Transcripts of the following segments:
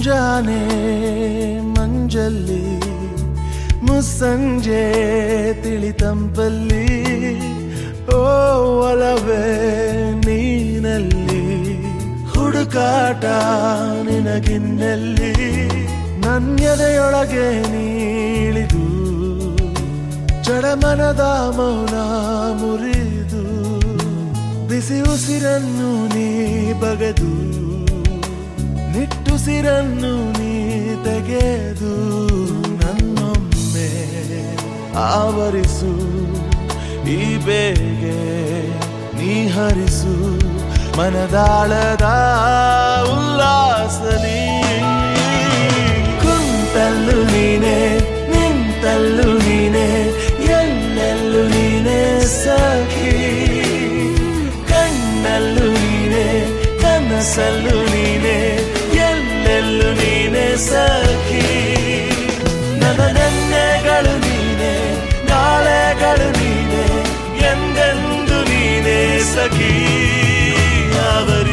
ಮುಂಜಾನೆ ಮಂಜಲ್ಲಿ, ಮುಸ್ಸಂಜೆ ತಿಳಿತಂಪಲ್ಲಿ, ಓ ಒಲವೇ ನೀನಲ್ಲಿ, ಹುಡುಕಾಟ ನಿನಗಿನ್ನಲ್ಲಿ, ನನ್ಯದೆಯೊಳಗೆ ನೀಳಿದು, ಚಡಮನದ ಮೌನ ಮುರಿದು, ಬಿಸಿ ಉಸಿರನ್ನು ನೀ ಬಗೆದು ನಿಟ್ಟುಸಿರನ್ನು ನೀ ತೆಗೆದು ನನ್ನೊಮ್ಮೆ ಆವರಿಸು. ಈ ಬೇಗೆ ನೀ ಹರಿಸು. ಮನದಾಳದ ನೀ ಕುಂತಲ್ಲು ನೀನೆ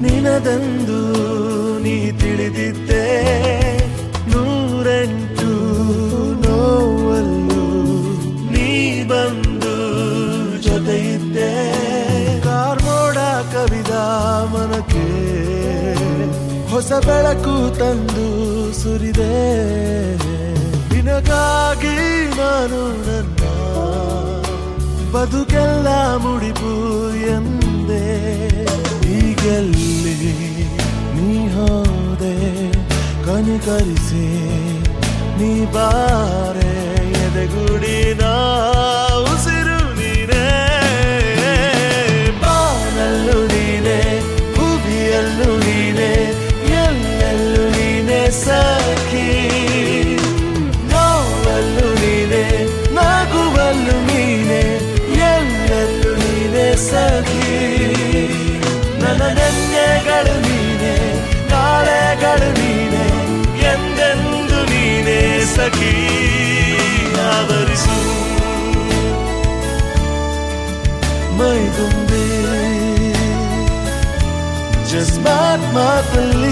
ನಿನದಂದು ನೀ ತಿಳಿದಿದ್ದೆ. ನೂರೆಂಟು ನೋವಲ್ಲೂ ನೀ ಬಂದು ಜೊತೆಯಿದ್ದೆ. ಕಾರ್ಮೋಡ ಕವಿದ ಮನಕ್ಕೆ ಹೊಸ ಬೆಳಕು ತಂದು ಸುರಿದೆ. ನಿನಗಾಗಿ ನಾನು ನನ್ನ ಬದುಕೆಲ್ಲ ಮುಡಿಪು ಎಂದೆ ಈಗೆಲ್ಲಿ ನೀ ಹೋದೆ? ಕನಿಕರಿಸಿ ನೀ ಬಾರೆ ಎದೆಗುಡಿನ ಉಸಿರು ಸಖಿ ಆವರಿಸು. ಮೈದುಂಬಿ ಜಸ್ಮಾತ್ ಮಾತಲ್ಲಿ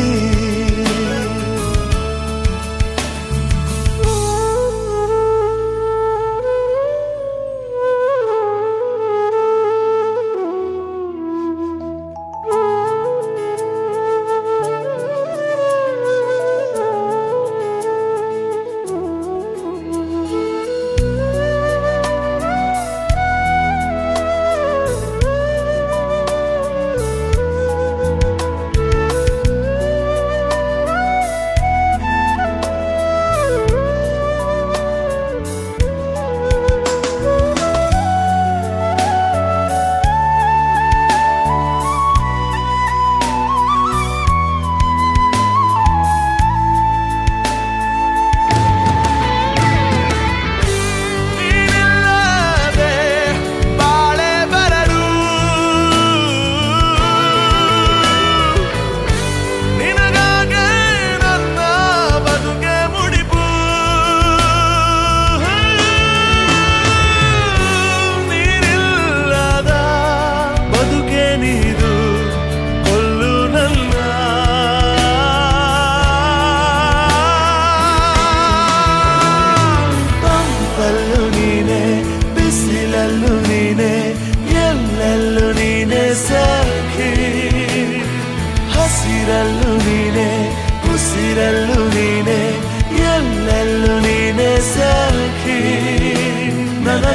ಹಸಿರಲ್ಲೂ ನೀನೆ ಉಸಿರಲ್ಲೂ ನೀನೆ, ಎಲ್ಲೆಲ್ಲೂ ನೀನೆ ಸಖಿ. ನನ್ನ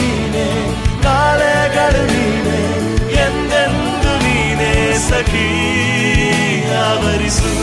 ನೀನೆ, ಕಾಳೆಗಳು ನೀನೆ, ಎಂದೆಂದು ನೀನೆ ಸಖಿ, ಆವರಿಸು.